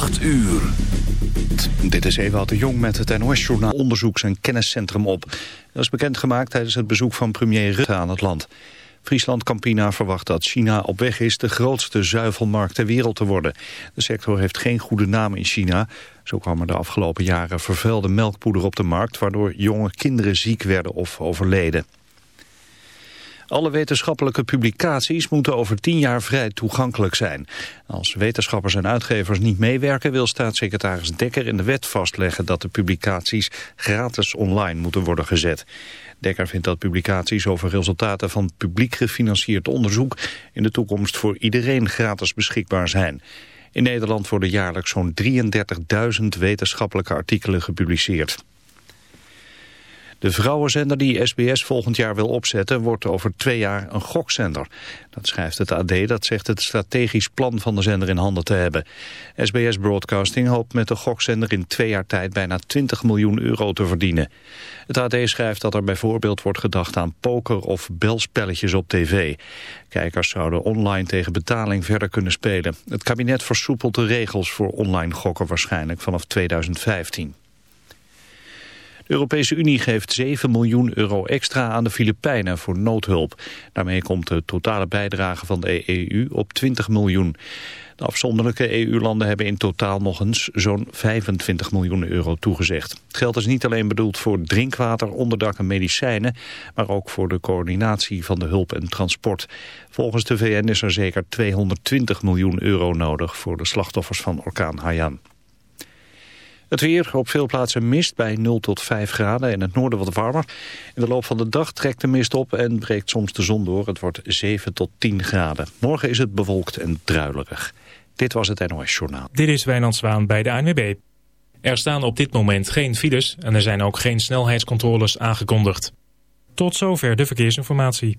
8 uur. Dit is Ewout de Jong met het NOS-journaal Onderzoeks- en Kenniscentrum op. Dat is bekendgemaakt tijdens het bezoek van premier Rutte aan het land. Friesland Campina verwacht dat China op weg is de grootste zuivelmarkt ter wereld te worden. De sector heeft geen goede naam in China. Zo kwam er de afgelopen jaren vervuilde melkpoeder op de markt... waardoor jonge kinderen ziek werden of overleden. Alle wetenschappelijke publicaties moeten over tien jaar vrij toegankelijk zijn. Als wetenschappers en uitgevers niet meewerken... wil staatssecretaris Dekker in de wet vastleggen... dat de publicaties gratis online moeten worden gezet. Dekker vindt dat publicaties over resultaten van publiek gefinancierd onderzoek... in de toekomst voor iedereen gratis beschikbaar zijn. In Nederland worden jaarlijks zo'n 33.000 wetenschappelijke artikelen gepubliceerd. De vrouwenzender die SBS volgend jaar wil opzetten wordt over twee jaar een gokzender. Dat schrijft het AD, dat zegt het strategisch plan van de zender in handen te hebben. SBS Broadcasting hoopt met de gokzender in twee jaar tijd bijna 20 miljoen euro te verdienen. Het AD schrijft dat er bijvoorbeeld wordt gedacht aan poker of belspelletjes op tv. Kijkers zouden online tegen betaling verder kunnen spelen. Het kabinet versoepelt de regels voor online gokken waarschijnlijk vanaf 2015. Europese Unie geeft 7 miljoen euro extra aan de Filipijnen voor noodhulp. Daarmee komt de totale bijdrage van de EU op 20 miljoen. De afzonderlijke EU-landen hebben in totaal nog eens zo'n 25 miljoen euro toegezegd. Het geld is niet alleen bedoeld voor drinkwater, onderdak en medicijnen, maar ook voor de coördinatie van de hulp en transport. Volgens de VN is er zeker 220 miljoen euro nodig voor de slachtoffers van orkaan Haiyan. Het weer op veel plaatsen mist bij 0 tot 5 graden. In het noorden wat warmer. In de loop van de dag trekt de mist op en breekt soms de zon door. Het wordt 7 tot 10 graden. Morgen is het bewolkt en druilerig. Dit was het NOS Journaal. Dit is Wijnand Zwaan bij de ANWB. Er staan op dit moment geen files en er zijn ook geen snelheidscontroles aangekondigd. Tot zover de verkeersinformatie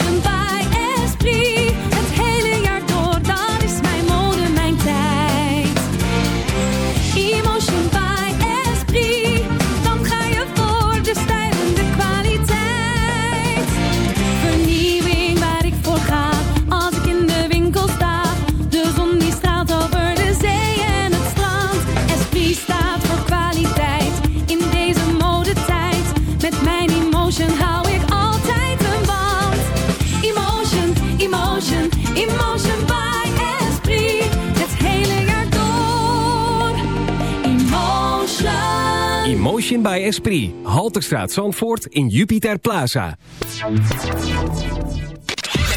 By Esprit. Halterstraat Zandvoort in Jupiter Plaza.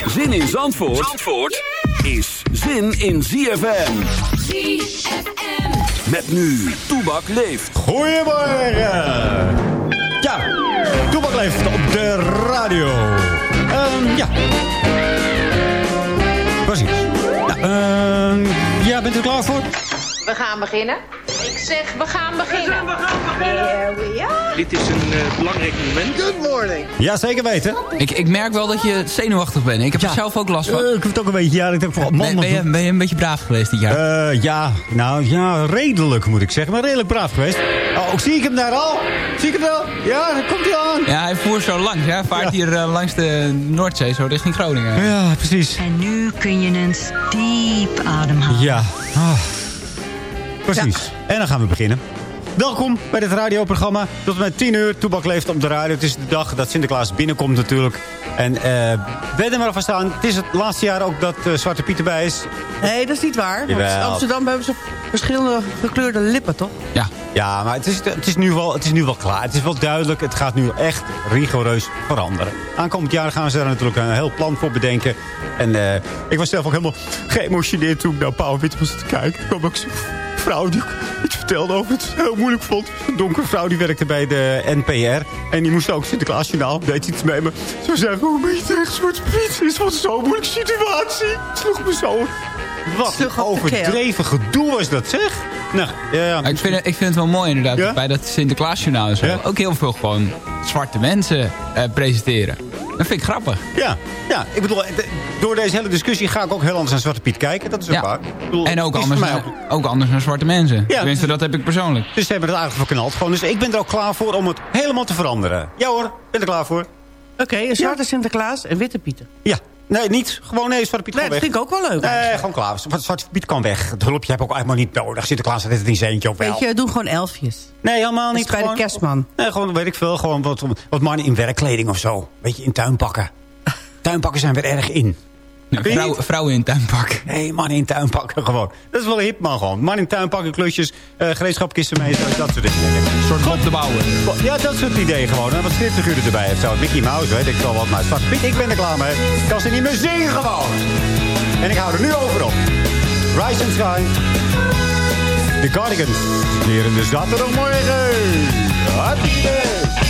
Zin in Zandvoort, Zandvoort is zin in ZFM. ZFM. Met nu, Toebak leeft. Goedemorgen. Ja, Toebak leeft op de radio. Um, ja. Precies. Ehm, ja, bent u klaar voor? We gaan beginnen. Ik zeg, we gaan beginnen. We gaan beginnen. Here we are. Dit is een eh, belangrijk moment. Good morning. Ja, zeker weten. Ik, ik merk wel dat je zenuwachtig bent. Ik heb er zelf ook last van. Eh, ik heb het ook een beetje, ja. Ik denk, van, man, ben, ben, je, ben je een beetje braaf geweest dit jaar? Eh, ja, nou ja, redelijk moet ik zeggen. Maar redelijk braaf geweest. Oh, zie ik hem daar al? Zie ik hem wel? Ja, daar komt hij aan. Ja, hij voert zo langs. Ja. Hij vaart hier langs de Noordzee, zo richting Groningen. Ja, precies. En nu kun je eens diep ademhalen. Ja. Ah. Precies. En dan gaan we beginnen. Welkom bij dit radioprogramma. Tot en met 10 uur. Toebak leeft op de radio. Het is de dag dat Sinterklaas binnenkomt natuurlijk. En eh wedden maar alvast aan. Het is het laatste jaar ook dat eh, Zwarte Piet erbij is. Nee, dat is niet waar. Want in. Amsterdam hebben ze verschillende gekleurde lippen, toch? Ja. Ja, maar het is, het, is nu wel, het is nu wel klaar. Het is wel duidelijk. Het gaat nu echt rigoureus veranderen. Aankomend jaar gaan ze daar natuurlijk een heel plan voor bedenken. En eh, ik was zelf ook helemaal geëmotioneerd toen ik naar Pauw Wit was te kijken. Er kwam ook zo'n vrouw die iets vertelde over het heel moeilijk vond. Een donkere vrouw die werkte bij de NPR. En die moest ook Sinterklaasjournaal. Deed iets mee me. Ze zei, oh, ben je Zwarte Piet? Het is wat zo'n moeilijke situatie. Het sloeg me zo. Wat een overdreven gedoe was dat, zeg. Nou, ja, ja. Ik vind, het, ik vind het wel mooi inderdaad. Ja? Bij dat Sinterklaasjournaal en zo. Ja? Ook heel veel gewoon zwarte mensen eh, presenteren. Dat vind ik grappig. Ja, ja, ik bedoel, de- door deze hele discussie ga ik ook heel anders naar Zwarte Piet kijken. Dat is ook Ja. waar. Bedoel, En ook anders, naar, ook anders naar zwarte mensen. Ja. Tenminste, dat heb ik persoonlijk. Dus ze hebben het aardig verknald. Gewoon. Dus ik ben er ook klaar voor om het helemaal te veranderen. Ja hoor, ben er klaar voor. Oké, een zwarte Sinterklaas en witte Pieten. Ja, nee, niet. Gewoon nee, Zwarte Piet Nee, kan dat weg. vind ik ook wel leuk. Nee, gewoon klaar. Zwarte Zwarte Piet kan weg. Het hulpje heb ik ook eigenlijk niet nodig. Sinterklaas had het in zijn eentje ook wel. Weet je, doe gewoon elfjes. Nee, helemaal Dat niet. bij de kerstman. Nee, gewoon, weet ik veel. Gewoon wat, wat mannen in werkkleding of zo. Weet je, in tuinpakken. Tuinpakken zijn weer erg in. Vrouw, vrouwen in tuinpak. Nee, mannen in tuinpakken gewoon. Dat is wel hip man gewoon. Man in tuinpakken, klusjes, eh gereedschapkisten mee, dat, dat soort dingen. Een soort mop te bouwen. Ja, dat soort ideeën gewoon. En wat stripfiguren erbij of zo. Mickey Mouse, weet ik wel wat. Maar Piet, ik ben er klaar mee. Ik kan ze niet meer zingen gewoon. En ik hou er nu over op. Rise and Shine. De Cardigans. Hier in de zaterdagmorgen. Happy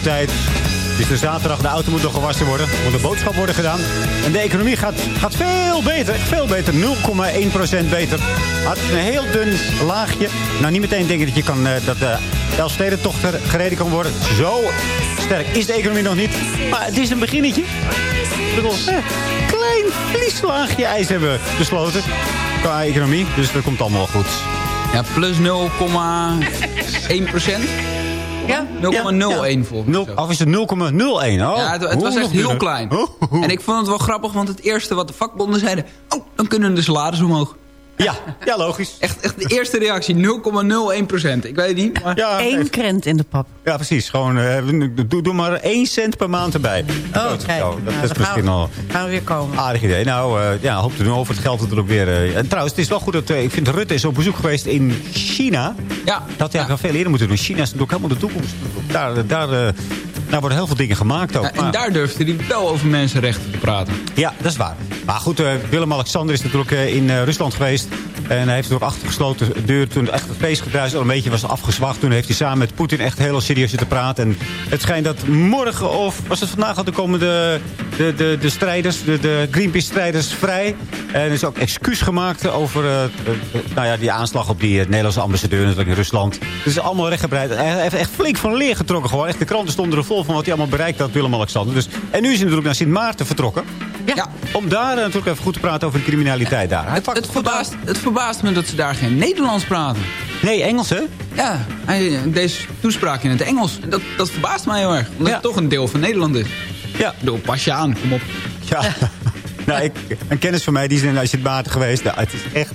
Tijd Dus de zaterdag, de auto moet nog gewassen worden. Moet de boodschap worden gedaan. En de economie gaat, gaat veel beter. Veel beter. 0,1% beter. Had een heel dun laagje. Nou, niet meteen denken dat, je kan, eh, dat de Elfstedentocht er gereden kan worden. Zo sterk is de economie nog niet. Maar het is een beginnetje. Eh, klein vlieslaagje ijs hebben we besloten. Qua economie. Dus dat komt allemaal goed. Ja, plus 0,1 procent. Ja? 0,01 volgens mij. Of is het 0,01? Oh, Ja, het, het was echt heel klein. Oh, En ik vond het wel grappig, want het eerste wat de vakbonden zeiden... Oh, dan kunnen de salaris omhoog. Ja, ja, logisch. Echt, echt de eerste reactie, 0,01 procent. Ik weet het niet, maar... Ja, Eén krent in de pap. Ja precies. Gewoon, eh, doe, doe maar 1 cent per maand erbij. Oh, Zo, kijk. dat Nou, is dan misschien gaan, al we, gaan we weer komen. Aardig idee. Nou, eh, ja, hoop te doen over het geld natuurlijk weer. eh. En trouwens, het is wel goed dat... ik vind Rutte is op bezoek geweest in China. Ja, Dat had hij eigenlijk veel eerder moeten doen. China is natuurlijk helemaal de toekomst. Daar, daar, daar worden heel veel dingen gemaakt ook. Ja, en Maar- daar durfde hij wel over mensenrechten te praten. Ja, dat is waar. Maar goed, Willem-Alexander is natuurlijk in Rusland geweest. En hij heeft ook achter gesloten deur toen echt het feestgedruis al een beetje was afgezwakt. Toen heeft hij samen met Poetin echt heel serieus zitten praten. En het schijnt dat morgen of was het vandaag al de komen de, de, de, de strijders, de, de Greenpeace-strijders vrij. En er is ook excuus gemaakt over eh, eh, nou ja, die aanslag op die eh, Nederlandse ambassadeur natuurlijk in Rusland. Het is allemaal rechtgebreid. Hij heeft echt flink van leer getrokken gewoon. Echt, de kranten stonden er vol van wat hij allemaal bereikt had, Willem-Alexander. Dus, en nu is hij natuurlijk naar Sint Maarten vertrokken. Ja. Om daar eh, natuurlijk even goed te praten over de criminaliteit daar. Hij Het, het, het verbaast, het verbaast me dat ze daar geen Nederlands praten. Nee, Engels hè? Ja, hij deze toespraak in het Engels. Dat, dat verbaast mij heel erg. Omdat Ja. het toch een deel van Nederland is. Ja. Bedoel, pas je aan, kom op. Ja. nou, ik, een kennis van mij die is naar Sint Maarten geweest. Nou, het is echt...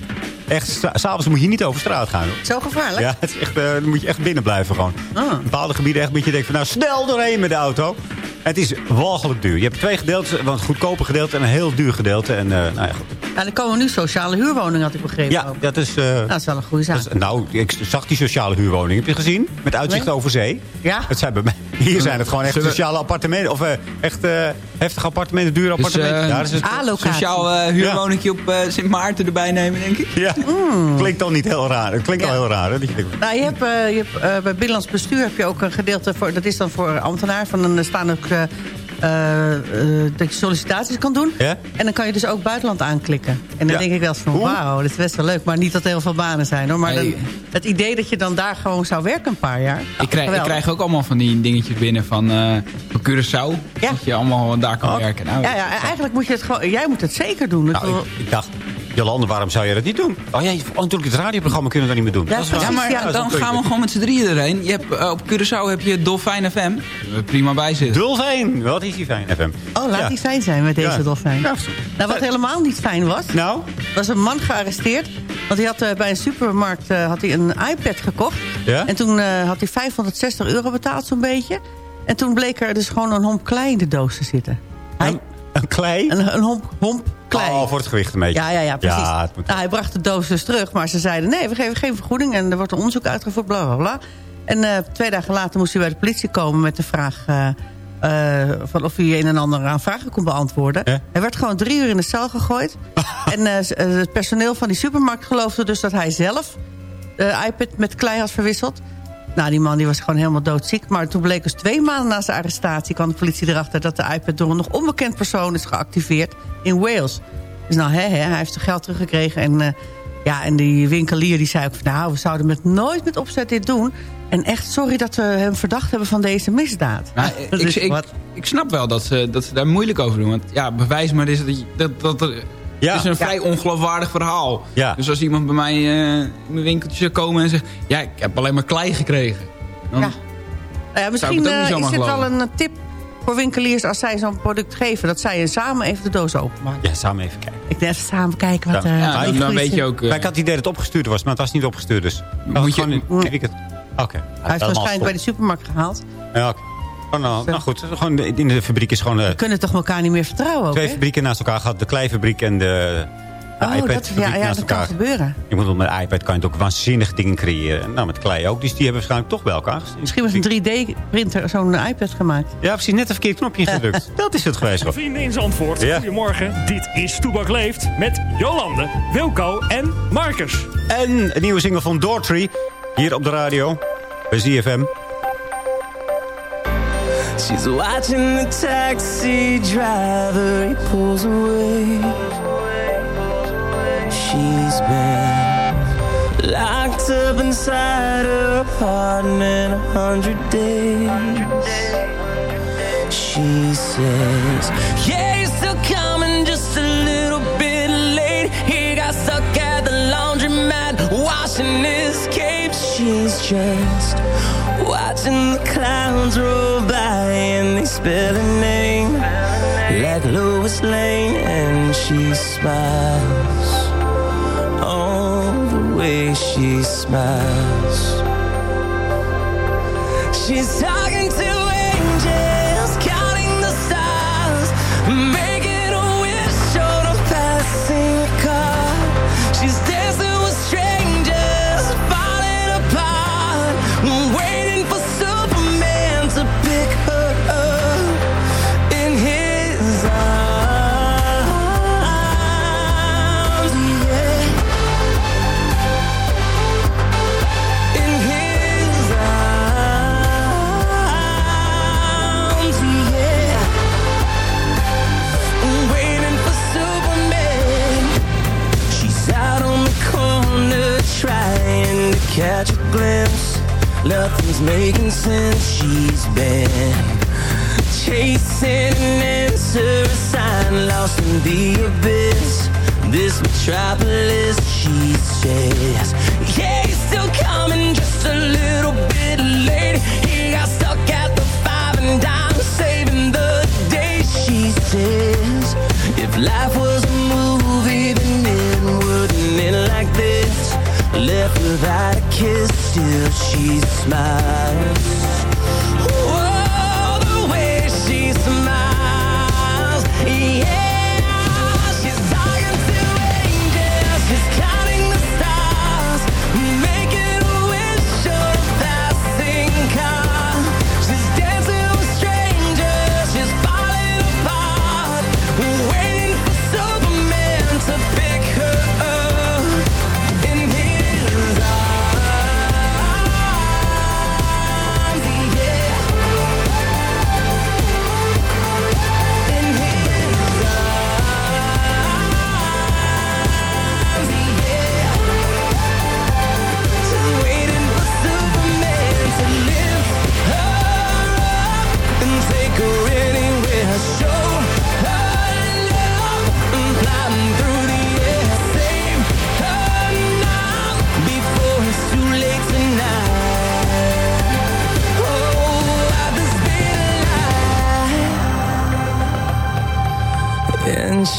Echt, s- s'avonds moet je niet over straat gaan. Hoor. Zo gevaarlijk? Ja, het is echt, eh, dan moet je echt binnen blijven gewoon. Ah. Bepaalde gebieden echt een beetje denken van... nou, snel doorheen met de auto. Het is walgelijk duur. Je hebt twee gedeeltes, want een goedkope gedeelte en een heel duur gedeelte. En, eh, nou ja, goed. Ja, er komen nu sociale huurwoningen, had ik begrepen. Ja, ook. dat is... eh, Nou, dat is wel een goede zaak. dat is- nou, ik zag die sociale huurwoning. Heb je gezien? Met uitzicht Nee. over zee. Ja? Het zijn bij mij, hier zijn het gewoon echt sociale appartementen. Of eh, echt eh, heftige appartementen, dure Dus appartementen. eh, Daar is het. A-locatie. sociaal eh huurwoningje op eh, Sint Maarten erbij nemen, denk ik. Ja, klinkt al niet heel raar. Het klinkt Ja. al heel raar. Hè? Dat je denkt, Nou, je hebt, je hebt, bij Binnenlands Bestuur heb je ook een gedeelte voor... Dat is dan voor ambtenaar. Van een, er eh, eh, dat je sollicitaties kan doen. Ja? En dan kan je dus ook buitenland aanklikken. En dan Ja. denk ik wel eens van, wauw, dat is best wel leuk. Maar niet dat er heel veel banen zijn, hoor. Maar Nee. dan- het idee dat je dan daar gewoon zou werken een paar jaar. Ik krijg, ik krijg ook allemaal van die dingetjes binnen van, eh van Curaçao. Ja. Dat je allemaal daar kan Oh. werken. Nou, Ja, ja, eigenlijk moet je het gewoon... Jij moet het zeker doen. Nou, ik dacht, Jolande, waarom zou je dat niet doen? Oh ja, oh, natuurlijk het radioprogramma kunnen we dat niet meer doen. Ja, dat is waar. Ja, maar Ja, dan gaan we gewoon met z'n drieën erheen. Je hebt, eh, op Curaçao heb je Dolfijn FM. We prima bij zitten. Dolfijn, wat is die fijn, FM? Oh, laat Ja. die fijn zijn met deze Ja. dolfijn. Ja. Nou, wat helemaal niet fijn was... Nou? was een man gearresteerd. Want hij had eh, bij een supermarkt eh, had hij een iPad gekocht. Ja? En toen eh, had hij 560 euro betaald zo'n beetje. En toen bleek er dus gewoon een homp klei in de doos te zitten. Hij, Een, een klei? een, een homp, homp klei. Oh, voor het gewicht een beetje. Ja, ja, ja, precies. Ja, het moet- nou, hij bracht de doos dus terug, maar ze zeiden... nee, we geven geen vergoeding en er wordt een onderzoek uitgevoerd, bla, bla, bla. En eh, twee dagen later moest hij bij de politie komen met de vraag... eh, eh, van of hij een en ander aan vragen kon beantwoorden. Hij werd gewoon drie uur in de cel gegooid. en het personeel van die supermarkt geloofde dus dat hij zelf... de iPad met klei had verwisseld. Nou, die man die was gewoon helemaal doodziek. Maar toen bleek dus twee maanden na zijn arrestatie... kwam de politie erachter dat de iPad door een nog onbekend persoon is geactiveerd in Wales. Dus nou, hè, hè, hij heeft zijn geld teruggekregen. En, eh, ja, en die winkelier die zei ook van... nou, we zouden met nooit met opzet dit doen. En echt sorry dat we hem verdacht hebben van deze misdaad. Nou, ik, is ik, snap wel dat ze, dat ze daar moeilijk over doen. Want ja, bewijs maar is dat, dat, dat er... Ja. Het is een vrij ongeloofwaardig verhaal. Ja. Dus als iemand bij mij eh, in mijn winkeltje zou komen en zegt... Ja, ik heb alleen maar klei gekregen. Dan, Ja. Nou ja, misschien het ook niet eh, is dit wel een tip voor winkeliers... als zij zo'n product geven... dat zij samen even de doos openmaken. Ja, samen even kijken. Ik denk even samen kijken wat... Ja. eh, Ja, dan, dan weet je ook... eh, Maar ik had het idee dat het opgestuurd was, maar het was niet opgestuurd dus. Moet Moet je-. Oké. Hij heeft waarschijnlijk bij de supermarkt gehaald. Ja, oké. Oh, nou, nou goed, gewoon de- in de fabriek is gewoon eh, We kunnen toch elkaar niet meer vertrouwen ook, twee fabrieken naast elkaar gehad. De kleifabriek en de, de Oh, dat, iPad-fabriek ja, ja, naast dat kan gebeuren. Je moet met een iPad kan je ook waanzinnige dingen creëren. Nou, met klei ook. Dus die hebben waarschijnlijk toch bij elkaar gezien. Misschien met een 3D-printer zo'n iPad gemaakt. Ja, precies. Net een verkeerd knopje ingedrukt. dat is het geweest. hoor. Vrienden in Zandvoort, Ja. goedemorgen. Dit is Toebak Leeft met Jolande, Wilco en Marcus. En een nieuwe single van Daughtry. Hier op de radio. Bij ZFM. She's watching the taxi driver, he pulls away. She's been locked up inside her apartment a hundred days. She says, Yeah, you're still coming just a little bit late. He got stuck at the laundromat washing his cape. She's just watching the clouds roll by and they spell her name like Lois Lane, and she smiles. Oh, the way she smiles. She's glimpse. Nothing's making sense. She's been chasing an answer, a sign lost in the abyss. This metropolis, she says. Yeah, he's still coming, just a little bit late. He got stuck at the five and dime, saving the day. She says, if life was Left without a kiss, still she smiles.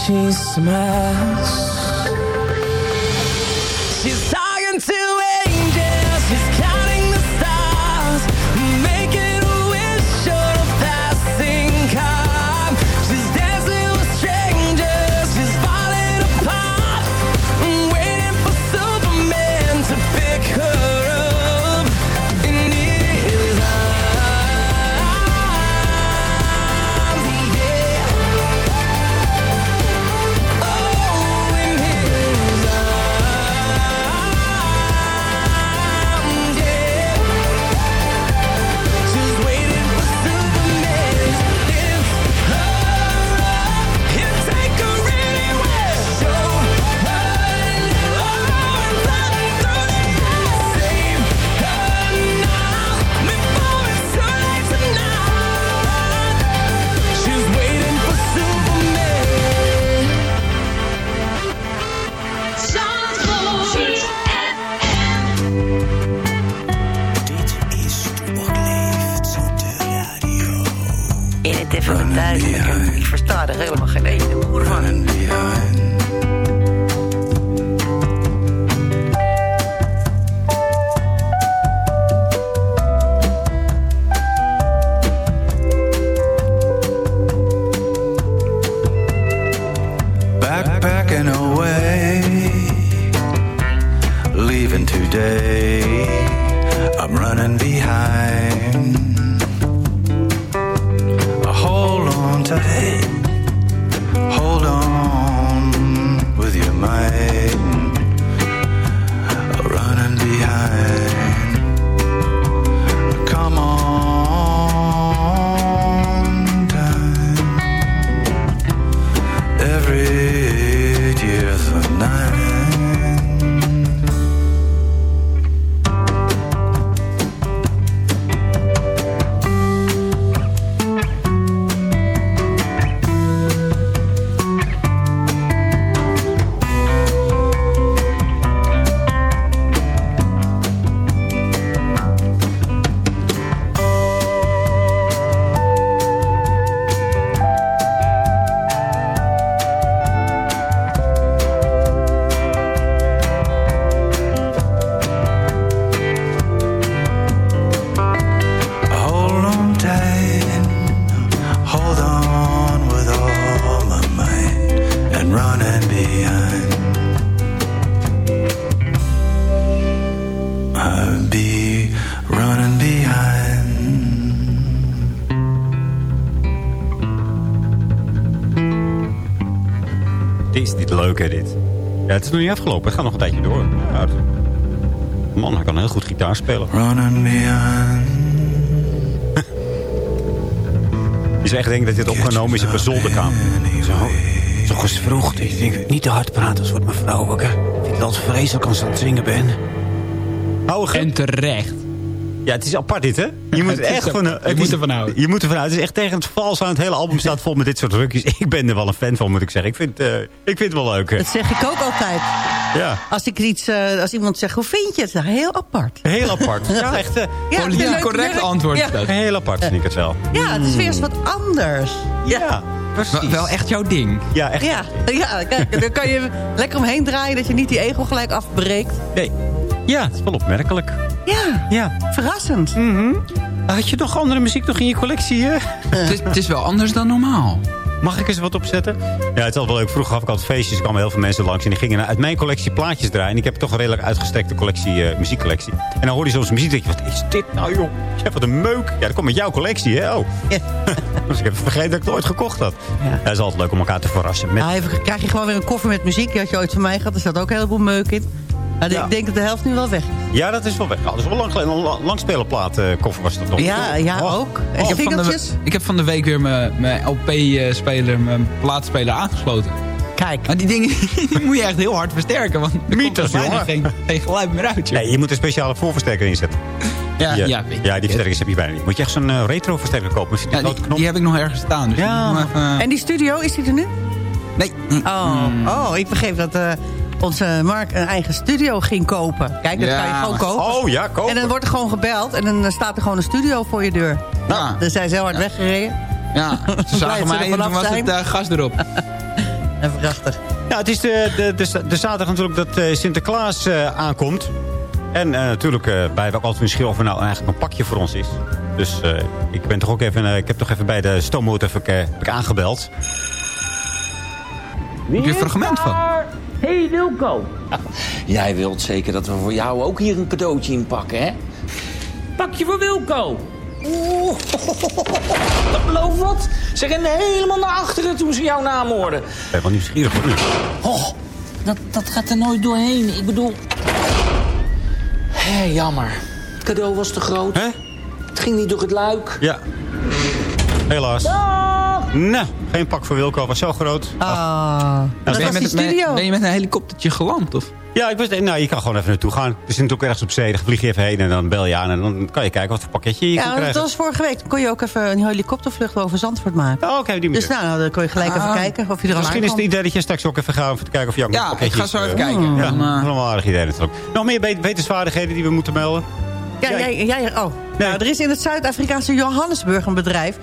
She smiles. Het is nog niet afgelopen. Het gaat nog een tijdje door. Ja, het- man, hij kan heel goed gitaar spelen. Je zou echt denken dat dit opgenomen is op een zolderkamer. Zo, zo gesvroegd. Ik denk, niet te hard praten, als wordt mijn vrouw wakker. Ik vind het altijd vreselijk als ik aan het zingen ben. En terecht. Ja, het is apart dit, hè? Je moet is echt van... je het moet ervan houden. Je moet ervan houden. Het is echt tegen het vals aan. Het hele album staat vol met dit soort rukjes. Ik ben er wel een fan van, moet ik zeggen. Ik vind, eh, ik vind het wel leuk. hè. Dat zeg ik ook altijd. Ja. Als, ik iets, eh, als iemand zegt, hoe vind je het? Heel apart. Heel apart. Ja, echt eh, Ja, Politiek correct leuk. antwoord Ja. heel apart vind ik het wel. Ja, het is weer eens wat anders. Ja, Wel, wel echt jouw ding. Ja, echt. Ja, ja kijk, dan kan je lekker omheen draaien... dat je niet die egel gelijk afbreekt. Nee. Ja, het is wel opmerkelijk. Ja, Ja. verrassend. Had je nog andere muziek nog in je collectie? hè? Het is, het is wel anders dan normaal. Mag ik eens wat opzetten? Ja, het is altijd wel leuk. Vroeger gaf ik altijd feestjes. Er kwamen heel veel mensen langs. En die gingen uit mijn collectie plaatjes draaien. Ik heb toch een redelijk uitgestrekte collectie, eh, muziekcollectie. En dan hoor je soms muziek. denk je, wat is dit nou, joh? Je hebt wat een meuk. Ja, dat komt met jouw collectie, hè? Oh. dus ik heb vergeten dat ik het ooit gekocht had. Ja. Dat is altijd leuk om elkaar te verrassen. Met... Even krijg je gewoon weer een koffer met muziek. Die had je ooit van mij gehad. Er zat ook een heleboel meuk in. Maar Ja. ik denk dat de helft nu wel weg is. Ja, dat is wel weg. Nou, dat is wel lang geleden. Een langspelenplaat eh, koffer was dat nog. Ja, ja Oh. ook. En Ik heb, van de, ik heb van de week weer mijn, mijn LP-speler, mijn plaatspeler aangesloten. Kijk. Maar die dingen die moet je echt heel hard versterken. Want er komt Mythos, er bijna jongen. geen, geen geluid meer uit. joh. Nee, je moet een speciale voorversterker inzetten. Ja, ja, ja, weet je. ja, die versterkers heb je bijna niet. Moet je echt zo'n eh, retro versterker kopen. Ja, die, knop. die heb ik nog ergens staan. Dus Ja, ik moet even- En die studio, is die er nu? Nee. Oh, oh ik begreep dat eh, onze Mark een eigen studio ging kopen. Kijk, dat Ja. kan je gewoon kopen. Oh ja, kopen. En dan wordt er gewoon gebeld en dan eh, staat er gewoon een studio voor je deur. Ja. Dan zijn ze heel hard weggereden. Ja, ze zagen mij en toen vanaf was zijn. het eh, gas erop. En prachtig. Ja, het is de, de, de, de zaterdag natuurlijk dat eh, Sinterklaas eh, aankomt. En eh, natuurlijk eh je ook altijd nieuwsgierig of er nou eigenlijk een pakje voor ons is. Dus eh, ik ben toch ook even, eh, ik heb toch even bij de stoommotor heb ik, eh, heb ik aangebeld. Heb je een fragment van? hey Wilco. Jij wilt zeker dat we voor jou ook hier een cadeautje inpakken, hè? Pakje voor Wilco. Oeh, dat belooft wat. Ze rennen helemaal naar achteren toen ze jouw naam hoorden. Ik ben wel nieuwsgierig hoor nu. Oh, dat, dat gaat er nooit doorheen. Ik bedoel... Hé, jammer. Het cadeau was te groot. Hè? Het ging niet door het luik. Ja. Helaas. Nou, geen pak voor Wilco, was zo groot. Ah, dat ben, was je die met, ben, studio. ben je met een helikoptertje geland? Of? Ja, ik wist, nou, je kan gewoon even naartoe gaan. Er zit natuurlijk ergens op zee, dan vlieg je even heen en dan bel je aan. En dan kan je kijken wat voor pakketje je kan Ja, dat krijgen. was vorige week. Dan kon je ook even een helikoptervlucht over Zandvoort maken. Oh, oké, die Dus manier. nou, dan kon je gelijk even Ah. kijken of je er al Misschien is het idee dat je straks ook even gaat om te kijken of je ook Ja, een pakketje ik ga zo even eh, kijken. Ja, Dan, dat eh, is een aardig idee natuurlijk. Nog meer wetenswaardigheden die we moeten melden? Ja, jij, jij, oh. Nou, er is in het Zuid-Afrikaanse Johannesburg een bedrijf.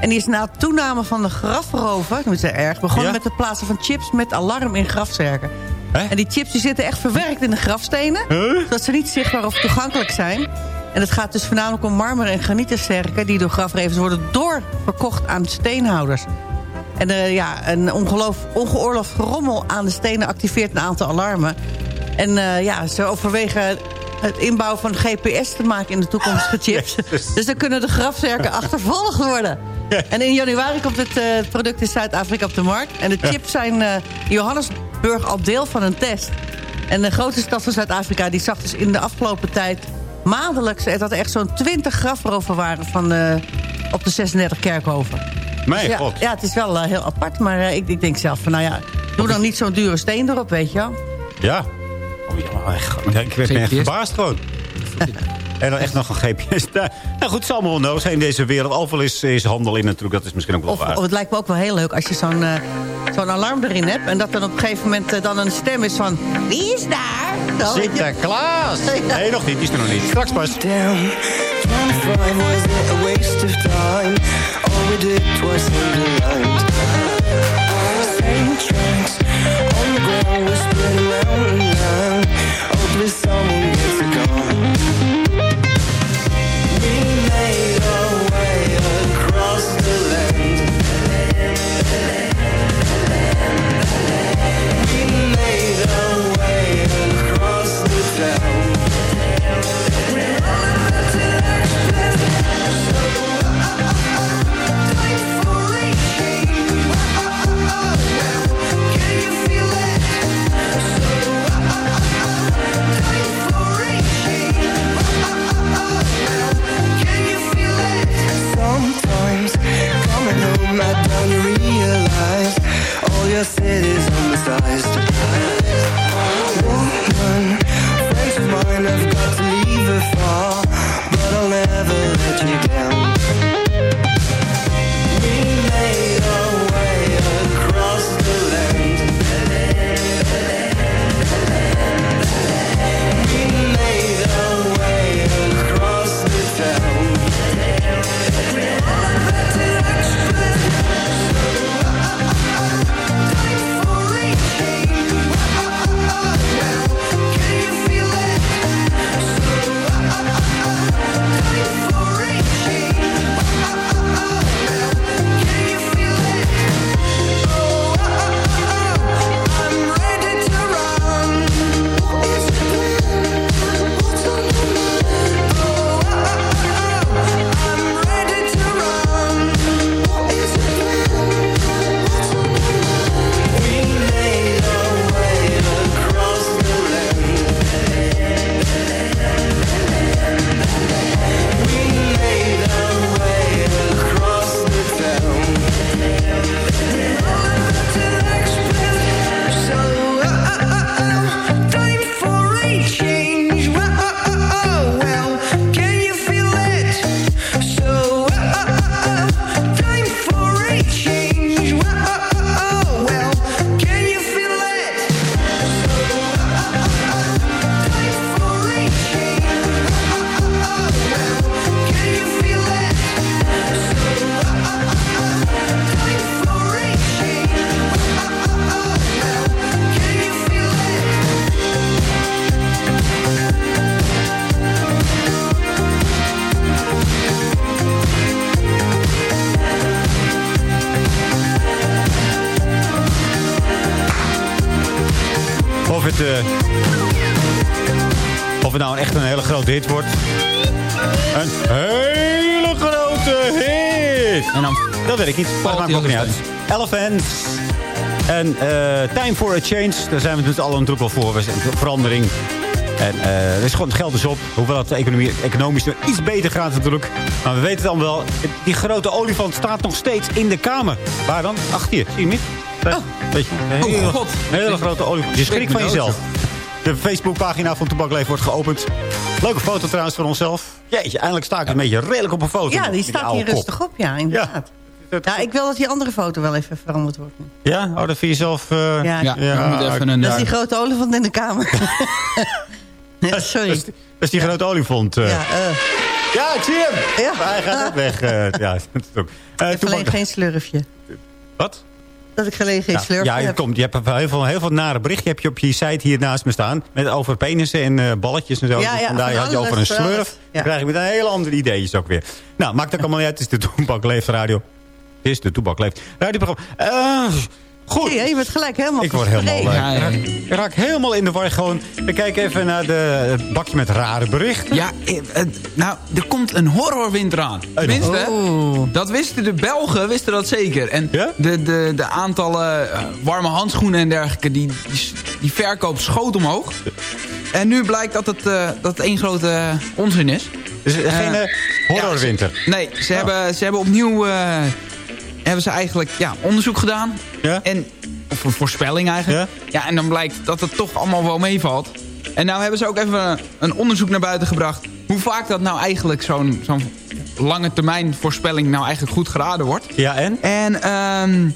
En die is na toename van de grafroven, dat is erg, begonnen Ja? met het plaatsen van chips met alarm in grafzerken. Hè? En die chips die zitten echt verwerkt in de grafstenen, zodat ze niet zichtbaar of toegankelijk zijn. En het gaat dus voornamelijk om marmer en granietensterken... die door grafrevens worden doorverkocht aan steenhouders. En eh, ja, een ongeloof, ongeoorloofd gerommel aan de stenen activeert een aantal alarmen. En eh, ja, ze overwegen het inbouwen van GPS te maken in de toekomstige chips. Dus dan kunnen de grafzerken achtervolgd worden. En in januari komt het eh, product in Zuid-Afrika op de markt. En de chips zijn eh, in Johannesburg al deel van een test. En de grote stad van Zuid-Afrika die zag dus in de afgelopen tijd... maandelijks dat er echt zo'n 20 grafroven waren van, eh, op de 36 kerkhoven. Mijn Dus ja, god. ja, het is wel heel apart. Maar eh, ik, ik denk zelf van, nou ja, doe dan niet zo'n dure steen erop, weet je wel. Ja. Oh, ja, ik werd me echt verbaasd gewoon. En dan echt nog een GPS. Nou, goed, het is allemaal wel nodig zijn in deze wereld. Overal is, is handel in natuurlijk. Dat is misschien ook wel Of, waar. of het lijkt me ook wel heel leuk als je zo'n eh, zo'n alarm erin hebt... en dat dan op een gegeven moment eh, dan een stem is van... Wie is daar? Je. Sinterklaas! Nee, nog niet. Die is er nog niet. Straks pas. Down 25 was it a waste of time? All we did was underlined. Same tracks on the ground, we split around and round. Hopeless someone Of het, eh, of het nou echt een hele grote hit wordt. Een hele grote hit! En dan, dat weet ik niet. Dat maakt ook niet uit. Elephants. En eh, Time for a Change. Daar zijn we dus allen natuurlijk wel voor. We zijn voor verandering. En eh, er is gewoon het geld dus op. Hoewel het economie, economisch nog iets beter gaat natuurlijk. Maar we weten het dan wel. Die grote olifant staat nog steeds in de kamer. Waar dan? Achter je. Zie je Weet je, een hele, Oh, god. een hele grote olifant. Je schrikt van jezelf. De Facebookpagina van Toebakleef wordt geopend. Leuke foto trouwens van onszelf. Jeetje, eindelijk sta ik een beetje redelijk op een foto. Ja, die staat hier rustig op, ja, inderdaad. Ja. ik wil dat die andere foto wel even veranderd wordt. nu. Ja? Oh, dat vind je zelf... eh, Ja, Ja, even een... Dat is eh, die grote olifant in de kamer. ja, sorry. Dat is, die- dat is die grote olifant. eh. Ja, eh, Ja, ik zie hem! Ja. Maar hij gaat ook weg. eh, ja, dat is ook. Eh, ik heb alleen geen slurfje. Wat? Dat ik geen Ja, slurfje ja, je, heb. komt, je hebt heel veel, heel veel nare berichten heb je op je site hier naast me staan. Met over penissen en eh, balletjes en zo. Ja, Dus ja, vandaar van had je over een van slurf. Dan krijg je met een hele andere ideetjes ook weer. Nou, maakt ook allemaal niet uit. Het is de Toebak Leeft Radio. Het is de Toebak Leeft radioprogramma. Eh goed. Je, bent gelijk helemaal Ik word helemaal... Ja, ja. Ik raak helemaal in de war gewoon. We kijken even naar de, het bakje met rare berichten. Ja, eh, nou, er komt een horrorwinter aan. Tenminste, Oh. dat wisten de Belgen, wisten dat zeker. En Ja? de, de, de aantallen eh, warme handschoenen en dergelijke, die, die, die verkoop schoot omhoog. En nu blijkt dat het, eh, dat het één grote onzin is. Dus geen horrorwinter. Nee, ze, hebben, ze hebben opnieuw eh, hebben ze eigenlijk ja, onderzoek gedaan. Ja? En, of een voorspelling eigenlijk. Ja? en dan blijkt dat het toch allemaal wel meevalt. En nou hebben ze ook even een onderzoek naar buiten gebracht... hoe vaak dat nou eigenlijk zo'n zo'n lange termijn voorspelling nou eigenlijk goed geraden wordt. Ja, en? En ehm,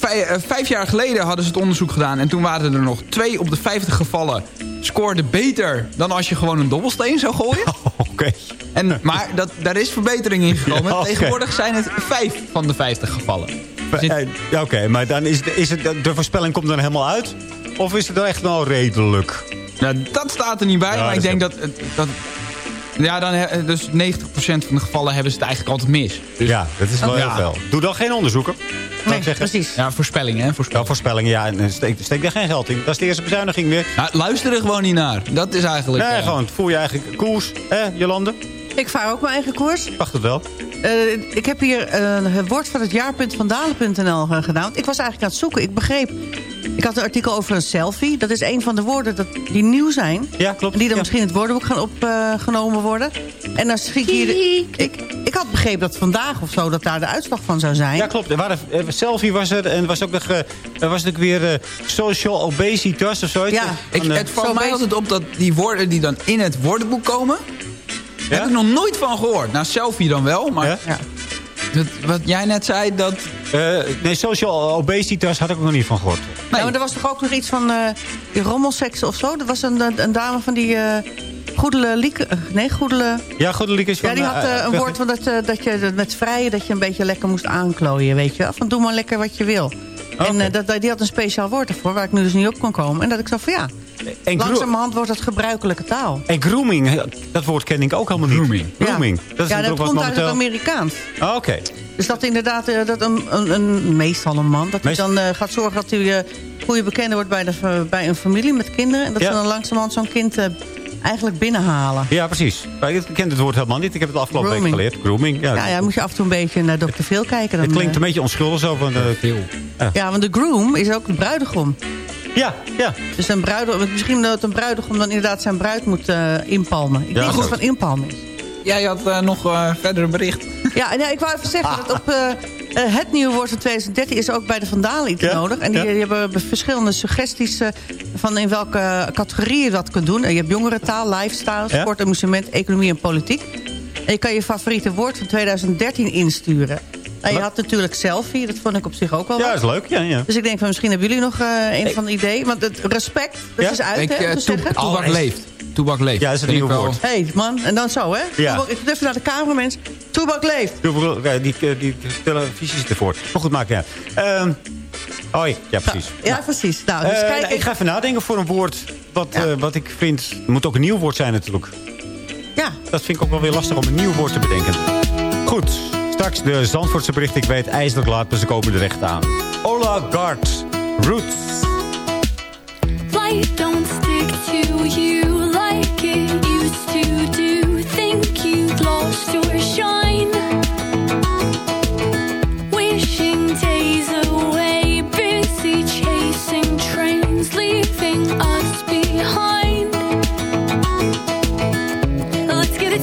eh, vijf jaar geleden hadden ze het onderzoek gedaan... en toen waren er nog twee op de 50 gevallen... scoorden beter dan als je gewoon een dobbelsteen zou gooien. Oké. En, maar dat, daar is verbetering in gekomen. Ja. Tegenwoordig zijn het vijf van de 50 gevallen. Dus in- Eh, Oké, maar dan is, de- is het, de voorspelling komt dan helemaal uit? Of is het er echt wel redelijk? nou, dat staat er niet bij, Ja, maar ik denk dat... het- dat ja, dan, he- dus 90% van de gevallen hebben ze het eigenlijk altijd mis. Dus, Ja, dat is wel heel veel. Doe dan geen onderzoeken. zou ik zeggen. precies. Ja, voorspellingen, hè? Voorspellingen. Ja, voorspellingen, ja. En steek, steek daar geen geld in. Dat is de eerste bezuiniging weer. Nou, luister er gewoon niet naar. Dat is eigenlijk... Nee, eh, gewoon voer je eigen koers. Hè, Jolande? Ik vaar ook mijn eigen koers. Wacht het wel. Eh, ik heb hier eh, het woord van het jaarpunt van Dalen.nl gedaan. Ik was eigenlijk aan het zoeken. Ik begreep Ik had een artikel over een selfie. Dat is een van de woorden dat, die nieuw zijn. Ja, klopt. En die dan Ja. misschien in het woordenboek gaan opgenomen worden. En dan schiet hier... Ik, ik had begrepen dat vandaag of zo... dat daar de uitslag van zou zijn. Ja, klopt. Er waren, eh, selfie was er. En er was ook nog, eh, er was ook weer eh, social obesitas of zoiets. Ja. Ik, het valt mij altijd op dat die woorden die dan in het woordenboek komen... heb ik nog nooit van gehoord. Nou, selfie dan wel, maar... Ja? Dat, wat jij net zei, dat... eh, nee, social obesitas had ik ook nog niet van gehoord. Ja, maar er was toch ook nog iets van eh die rommelseks of zo? Er was een, een, een dame van die... eh Goedele Lieke... Nee, Goedele... Ja, goed, Liek is van... Ja, die had een woord van dat, eh, dat je met vrije... dat je een beetje lekker moest aanklooien, weet je wel? Van doe maar lekker wat je wil. En eh, dat, die had een speciaal woord ervoor... waar ik nu dus niet op kon komen. En dat ik zo van ja... En langzamerhand wordt het gebruikelijke taal. En grooming, dat woord ken ik ook helemaal niet. Grooming. Grooming. Dat is ja, dat wat komt uit het. Amerikaans. Ah, Oké. Dus dat inderdaad eh, dat een, een, een, meestal een man... dat hij Meest- dan eh, gaat zorgen dat hij eh goede bekende wordt bij, de, bij een familie met kinderen. En dat Ja. ze dan langzamerhand zo'n kind eigenlijk binnenhalen. Ja, precies. Ik ken het woord helemaal niet. Ik heb het afgelopen week geleerd. Grooming. Ja, Ja, ja, moet je af en toe een beetje naar Dr. Phil kijken. Dan, het klinkt een beetje onschuldig zo van... veel. Ja, want de groom is ook de bruidegom. Ja, ja. Dus een bruidegom, misschien dat een bruidegom dan inderdaad zijn bruid moet eh, inpalmen. Ik Ja, niet wat goed. van inpalmen is. Jij had eh, nog eh verder een bericht. Ja, en ja, ik wou even zeggen dat op het nieuwe woord van 2013 is ook bij de Vandalen iets Ja, nodig. En die, ja. die hebben verschillende suggesties van in welke categorie je dat kunt doen. En je hebt jongerentaal, lifestyle, Ja. sport, amusement, economie en politiek. En je kan je favoriete woord van 2013 insturen. En je had natuurlijk selfie, dat vond ik op zich ook wel Ja, is leuk. Ja, ja. Dus ik denk van misschien hebben jullie nog eh, een van de ideeën. Want het respect, dat Ja? is uit, Ik, hè, om eh, te toe- zeggen. toebak leeft. Toebak leeft. Ja, dat is een nieuw woord. Hé, hey, man, en dan zo, hè? Ja. Toebak- Ik even naar de camera, mensen. Toebak leeft. Ja, Die, die, die televisie zit ervoor. Maar goed, maakt niet uit. Ehm, oh ja, ja, precies. Ja, precies. Nou, dus Eh, kijk, nou, ik ga even nadenken voor een woord wat, eh, wat ik vind... Het moet ook een nieuw woord zijn natuurlijk. Ja. Dat vind ik ook wel weer lastig om een nieuw woord te bedenken. Goed, straks de Zandvoortse bericht. Ik weet ijzerlijk laat, dus ze komen er recht aan. Ola Gart, Roots. Light don't stick to you like it used to do. Think you'd lost your shine. Wishing days away, busy chasing trains, leaving us behind. Let's get a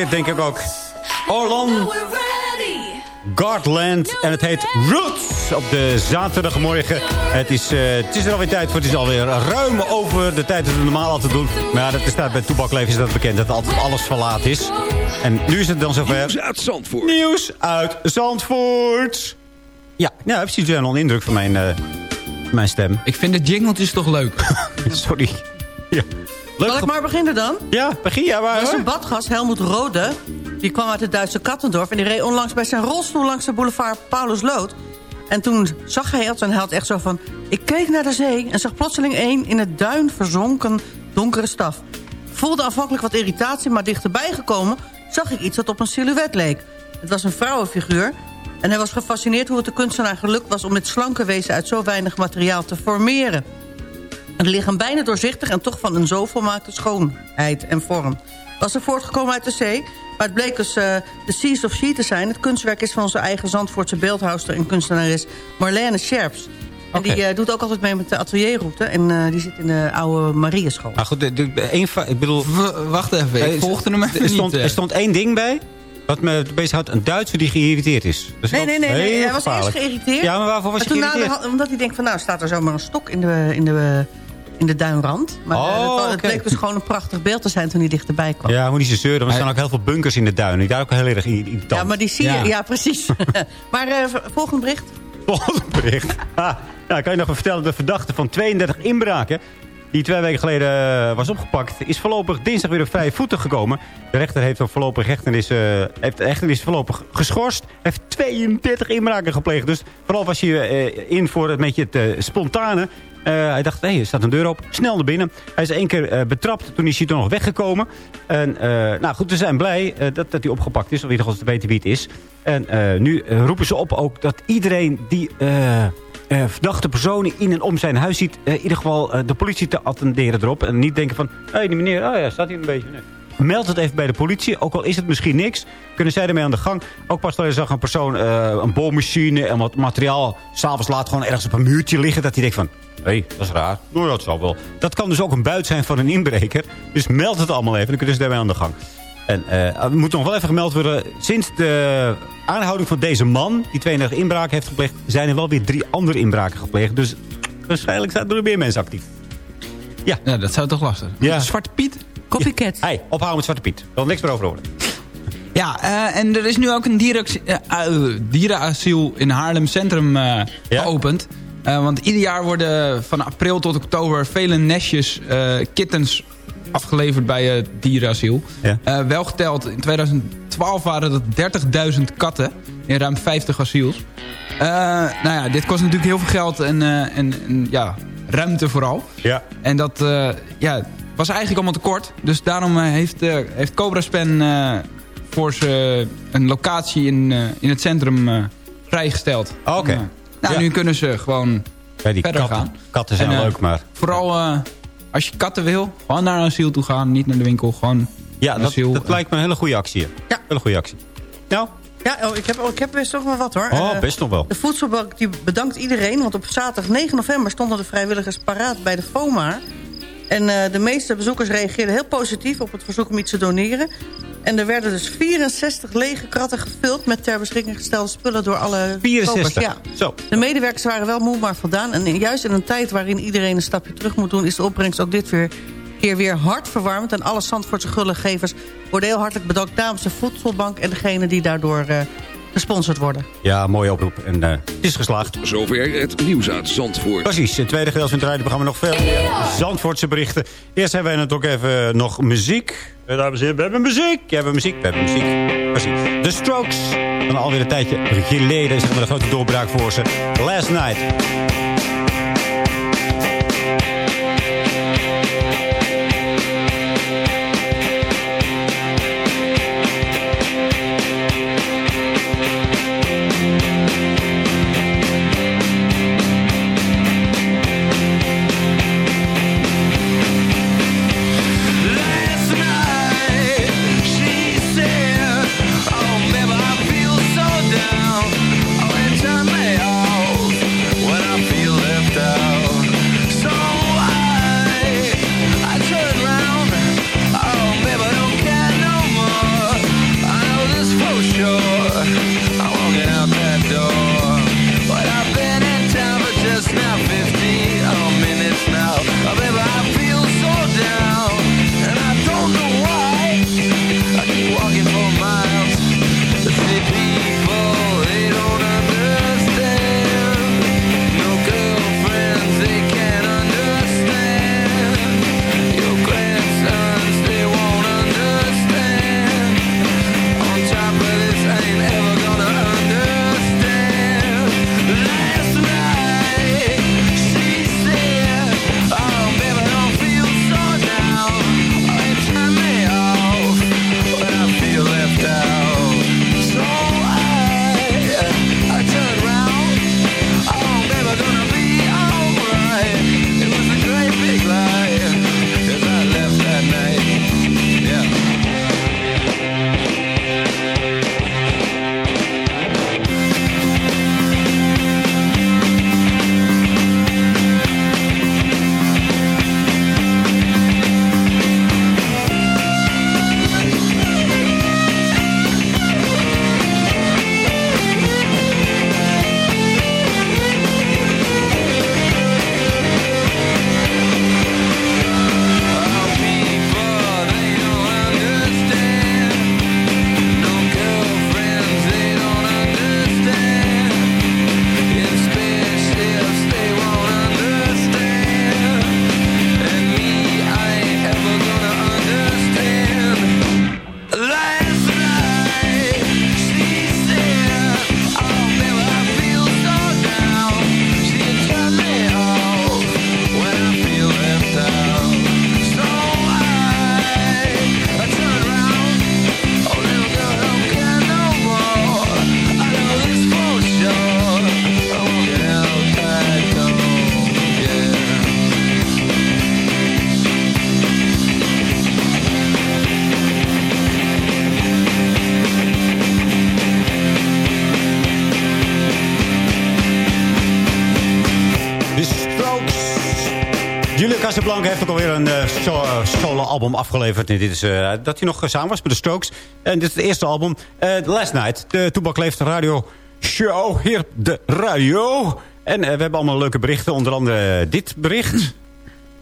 Hit denk ik ook. Orlan we're ready. Gardland. En het heet Roots op de zaterdagmorgen. Het is, eh, het is er alweer tijd voor. Het is alweer ruim over de tijd dat we normaal altijd doen. Maar ja, dat is daar bij Toebakleven is dat bekend. Dat altijd alles verlaat is. En nu is het dan zover. Nieuws uit Zandvoort. Nieuws uit Zandvoort. Ja, ja heb je een indruk van mijn, eh, mijn stem. Ik vind de jingletjes toch leuk. Sorry. Ja. Zal ik maar beginnen dan? Ja, begin ja maar. Er is hoor. een badgast, Helmoet Rode. Die kwam uit het Duitse Kattendorf. En die reed onlangs bij zijn rolstoel langs de boulevard Paulus Lood. En toen zag hij het en hij had echt zo van... Ik keek naar de zee en zag plotseling één in het duin verzonken donkere staf. Voelde afhankelijk wat irritatie, maar dichterbij gekomen... zag ik iets dat op een silhouet leek. Het was een vrouwenfiguur. En hij was gefascineerd hoe het de kunstenaar gelukt was... om dit slanke wezen uit zo weinig materiaal te formeren. Het lichaam bijna doorzichtig en toch van een zo volmaakte schoonheid en vorm. Was er voortgekomen uit de zee, maar het bleek dus eh, de Seas of She te zijn. Het kunstwerk is van onze eigen Zandvoortse beeldhouster en kunstenares Marlene Scherps. En die eh, doet ook altijd mee met de atelierroute. En eh, die zit in de oude Marieschool. Maar goed, de, de, de- één ik bedoel... wacht even, ik volgde hem even er stond, niet. Er stond één ding bij, wat me bezighoudt. Een Duitser die geïrriteerd is. Dat is Nee, nee, nee, Hij was eerst geïrriteerd. Ja, maar waarvoor was de geïrriteerd? omdat hij denkt van, nou, staat er zomaar een stok in de, in de, in de duinrand. Maar eh, Oh, het, het bleek dus gewoon een prachtig beeld te zijn toen hij dichterbij kwam. Ja, moet niet zo zeuren. want Er staan ook heel veel bunkers in de duinen. Daar ook heel erg irritant. Ja, maar die zie je. Ja. Ja, precies. maar eh, volgend bericht. Volgende bericht. Ah, ja, kan je nog even vertellen. De verdachte van 32 inbraken... die twee weken geleden eh, was opgepakt... is voorlopig dinsdag weer op vrije voeten gekomen. De rechter heeft een voorlopig hechtenis, eh, heeft de hechtenis voorlopig geschorst. Hij heeft 32 inbraken gepleegd. Dus vooral was je eh, in voor een beetje het eh, spontane... Eh, hij dacht, hé, er staat een deur op. Snel naar binnen. Hij is één keer eh, betrapt. Toen is hij toen nog weggekomen. En, eh, nou goed, we zijn blij dat, dat hij opgepakt is. Of in ieder geval te weten wie het is. En nu roepen ze op ook dat iedereen die verdachte personen in en om zijn huis ziet... in ieder geval de politie te attenderen erop. En niet denken van, hé, hey, die meneer, oh ja, staat hier een beetje. Nee. Meld het even bij de politie, ook al is het misschien niks. Kunnen zij ermee aan de gang. Ook pas wel zag een persoon eh, een boommachine en wat materiaal... s'avonds laat gewoon ergens op een muurtje liggen... dat hij denkt van, hé, hey, dat is raar. Nou, dat zal wel. Dat kan dus ook een buit zijn van een inbreker. Dus meld het allemaal even, dan kunnen ze daarmee aan de gang. En het moet nog wel even gemeld worden. Sinds de aanhouding van deze man, die 32 inbraken heeft gepleegd... zijn er wel weer drie andere inbraken gepleegd. Dus waarschijnlijk zijn er meer mensen actief. Ja. ja, dat zou toch lastig. Ja. Zwarte Piet? Copycat. Hey, ophouden met Zwarte Piet. Er wil niks meer over horen. Ja, eh, en er is nu ook een eh, eh, dierenasiel in Haarlem Centrum eh, geopend. Eh, want ieder jaar worden van april tot oktober vele nestjes eh, kittens afgeleverd bij het dierenasiel. Eh, wel geteld, in 2012 waren dat 30.000 katten in ruim 50 asiels. Eh, nou ja, dit kost natuurlijk heel veel geld en, eh, en, en ja, ruimte vooral. Ja. En dat eh, ja, was eigenlijk allemaal tekort. Dus daarom eh, heeft, eh, heeft Cobra Span eh, voor ze een locatie in, eh, in het centrum eh, vrijgesteld. Oké. Nou, Ja. nu kunnen ze gewoon Ja, die verder katten, gaan. katten zijn En, leuk, maar... Vooral eh, als je katten wil, gewoon naar een asiel toe gaan. Niet naar de winkel, gewoon Ja, een dat, asiel. dat lijkt me een hele goede actie. Ja. Hele goede actie. Nou? Ja, oh, ik, heb, oh, ik heb best nog wel wat hoor. Oh, best nog wel. De Voedselbank die bedankt iedereen. Want op zaterdag 9 november stonden de vrijwilligers paraat bij de FOMA. En eh, de meeste bezoekers reageerden heel positief op het verzoek om iets te doneren. En er werden dus 64 lege kratten gevuld... met ter beschikking gestelde spullen door alle 64? kopers. Ja. Zo. De medewerkers waren wel moe, maar voldaan. En juist in een tijd waarin iedereen een stapje terug moet doen... is de opbrengst ook dit weer, keer weer hard verwarmd. En alle Zandvoortse gullegevers worden heel hartelijk bedankt... namens de Voedselbank en degene die daardoor eh, gesponsord worden. Ja, mooie oproep. En eh, het is geslaagd. Zover het nieuws uit Zandvoort. Precies, in het tweede gedeelte van het rijdenprogramma nog veel meer Zandvoortse berichten. Eerst hebben wij natuurlijk even nog muziek. Eh, Dames en heren, we hebben muziek. We hebben muziek, we hebben muziek. Precies. The Strokes. En alweer een tijdje geleden is er een grote doorbraak voor ze. Last Night. Casablanca heeft ook alweer een eh, so- eh, solo-album afgeleverd. En dit is eh, dat hij nog eh, samen was met de Strokes. En dit is het eerste album. Eh, Last Night, de Toebak Leeft Radio Show. Hier op de radio. En eh, we hebben allemaal leuke berichten. Onder andere dit bericht.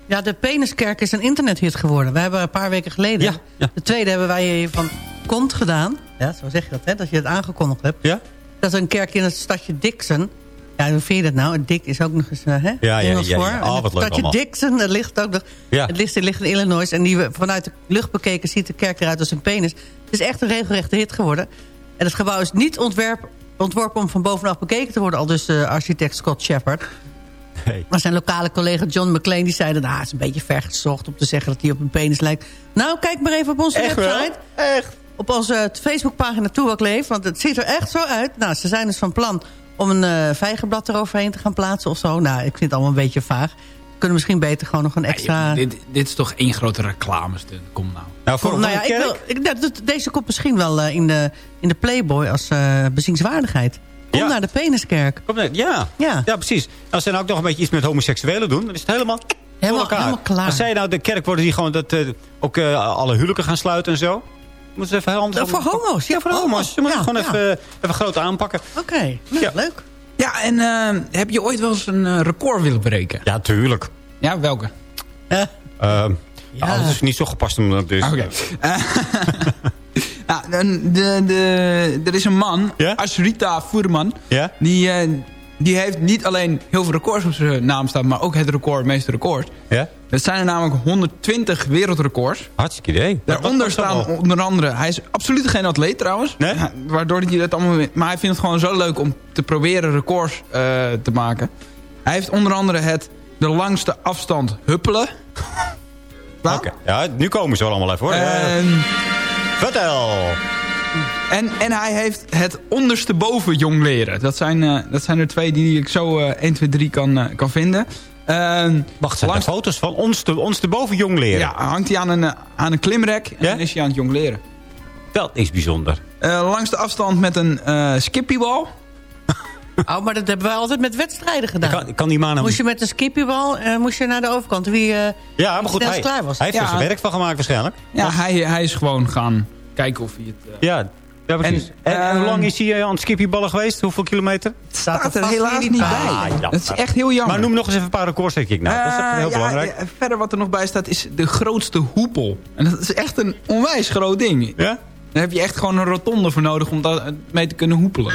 Ja, de Peniskerk is een internethit geworden. We hebben een paar weken geleden... De tweede hebben wij van Kont gedaan. Ja, zo zeg je dat, hè? Dat je het aangekondigd hebt. Ja? Dat is een kerk in het stadje Dixon. Ja, hoe vind je dat nou? Dick is ook nog eens uh, hè? ja, Engels ja, voor. ja. En Oh, het wat leuk allemaal. Dixon, dat ligt ook nog... Ja. Het ligt, ligt in Illinois. En die we vanuit de lucht bekeken ziet de kerk eruit als een penis. Het is echt een regelrechte hit geworden. En het gebouw is niet ontwerp, ontworpen om van bovenaf bekeken te worden. Al dus uh, architect Scott Shepard. Maar zijn lokale collega John McLean die zei... dat ah, het is een beetje vergezocht om te zeggen dat hij op een penis lijkt. Nou, kijk maar even op onze Echt wel? website. Echt? Op onze Facebookpagina Toewak Leef. Want het ziet er echt zo uit. Nou, ze zijn dus van plan om een uh, vijgenblad eroverheen te gaan plaatsen of zo. Nou, ik vind het allemaal een beetje vaag. We kunnen misschien beter gewoon nog een extra... dit, dit is toch één grote reclamestunt. Kom nou. Nou, voor, nou ja, ik wil, ik, nou, deze komt misschien wel uh, in, de, in de Playboy als uh, bezienswaardigheid. Kom Ja. naar de peniskerk. Kom net, ja. Ja. ja, precies. Als ze nou ook nog een beetje iets met homoseksuelen doen... dan is het helemaal, Helemaal- klaar. Als zij nou de kerk worden die gewoon dat, eh, ook eh, alle huwelijken gaan sluiten en zo... Moeten ze even heel anders... voor homo's, ja, voor homo's. Ze moeten Ja, gewoon ja. even, even groot aanpakken. Oké, nou, Ja. leuk. Ja, en eh, heb je ooit wel eens een eh, record willen breken? Ja, tuurlijk. Ja, welke? Ehm oh, het is niet zo gepast om dat dus... Oké. Ja, de, de, de, er is een man, Ashrita Voerman. Ja? Die, eh, die heeft niet alleen heel veel records op zijn naam staan... maar ook het record, meeste records. Ja? Het zijn er namelijk 120 wereldrecords. Hartstikke idee. Daaronder staan onder andere... Hij is absoluut geen atleet trouwens. Nee? Ja, waardoor hij dat allemaal... Maar hij vindt het gewoon zo leuk om te proberen records eh, te maken. Hij heeft onder andere het de langste afstand huppelen. Oké, ja, nu komen ze wel allemaal even hoor. En, vertel. en, en hij heeft het ondersteboven jong leren. Dat zijn, eh, dat zijn er twee die ik zo eh 1, 2, 3 kan, eh, kan vinden. Ehm, Wacht, zijn er foto's van ons te, ons te boven jong leren? Ja, hangt hij aan een, eh, aan een klimrek en Ja? dan is hij aan het jong leren. Dat is bijzonder. Eh, langs de afstand met een eh skippybal. Oh, maar dat hebben wij altijd met wedstrijden gedaan. Kan, kan die man... hem- Moest je met een skippybal eh, moest je naar de overkant. Wie eh ja, maar goed, hij, klaar was. hij heeft er zijn werk van gemaakt waarschijnlijk. Ja, hij, hij is gewoon gaan kijken of hij het... Ja, ja precies. En, En, en hoe ehm, lang is hij eh, aan het skippyballen geweest? Hoeveel kilometer? staat er helaas niet niet bij. Ah, dat is echt heel jammer. Maar noem nog eens even een paar records, denk ik. Nou, dat is echt Eh, heel ja, belangrijk. eh, verder wat er nog bij staat is de grootste hoepel. En dat is echt een onwijs groot ding. Ja? Daar heb je echt gewoon een rotonde voor nodig om daar mee te kunnen hoepelen.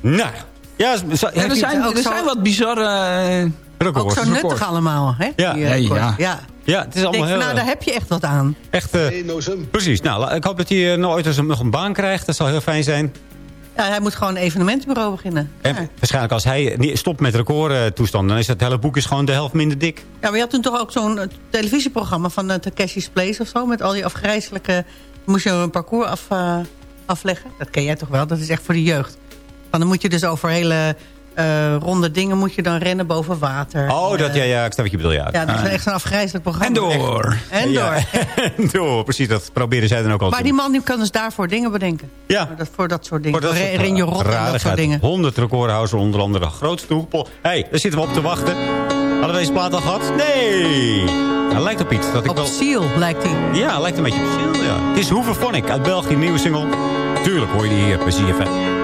Nou, ja, Ja, er zijn, er zijn wat bizarre... eh, Ook zo record. nuttig allemaal, hè? Ja. die, eh, records. ja. ja. Ja, het is allemaal denk, heel... nou, daar heb je echt wat aan. Echt, eh, precies. Nou, ik hoop dat hij eh, nooit eens een- nog een baan krijgt. Dat zal heel fijn zijn. Ja, hij moet gewoon een evenementenbureau beginnen. En Ja. waarschijnlijk als hij niet stopt met recordtoestanden... dan is het hele boek is gewoon de helft minder dik. Ja, maar je had toen toch ook zo'n eh, televisieprogramma van uh, Takeshi's Place of zo... met al die afgrijzelijke... moest je een parcours af, eh, afleggen. Dat ken jij toch wel? Dat is echt voor de jeugd. Want dan moet je dus over hele eh, ronde dingen... moet je dan rennen boven water. Oh, dat, eh, ja, ja, ik snap wat je bedoelt, ja. Ja, dat is echt zo'n afgrijzelijk programma. En door. En door. Ja. En door, precies. Dat proberen zij dan ook al Maar die man die kan dus daarvoor dingen bedenken. Ja. Voor dat, voor dat soort dingen. Voor dat soort, ren je rot en dat soort dingen. 100 recordhouders, onder andere de grootste hoepel. Hé, hey, daar zitten we op te wachten. Hadden we deze plaat al gehad? Nee! Hij lijkt op iets. Dat ik Op wel... Seal lijkt hij. Ja, lijkt een beetje op Seal, ja. Het is Hooverphonic uit België, een nieuwe single. Tuurlijk hoor je die hier bij ZFM.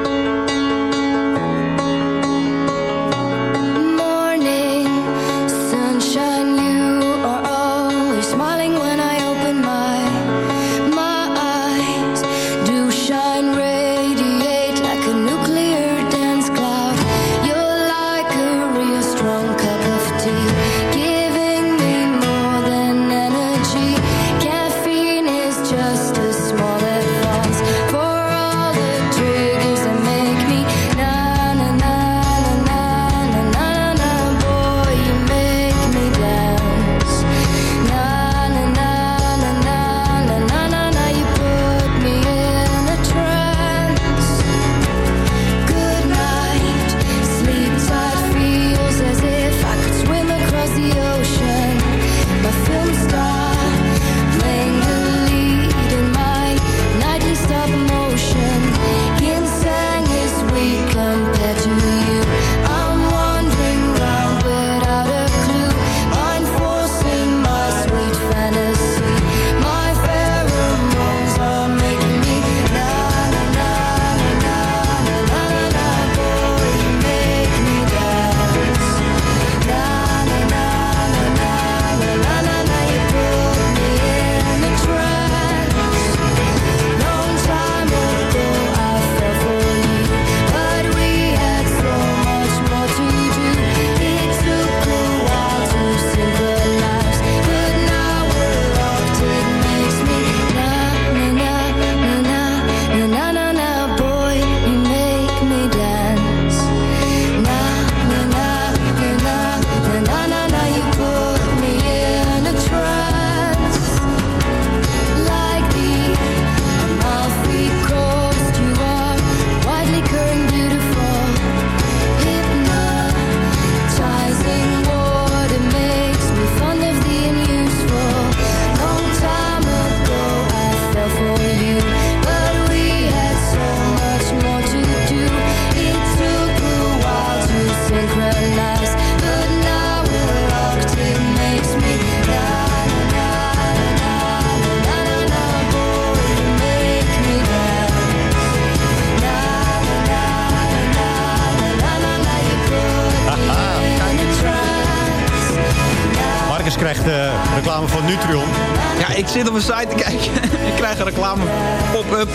Zit op een site te kijken. ik krijg een reclame pop-up.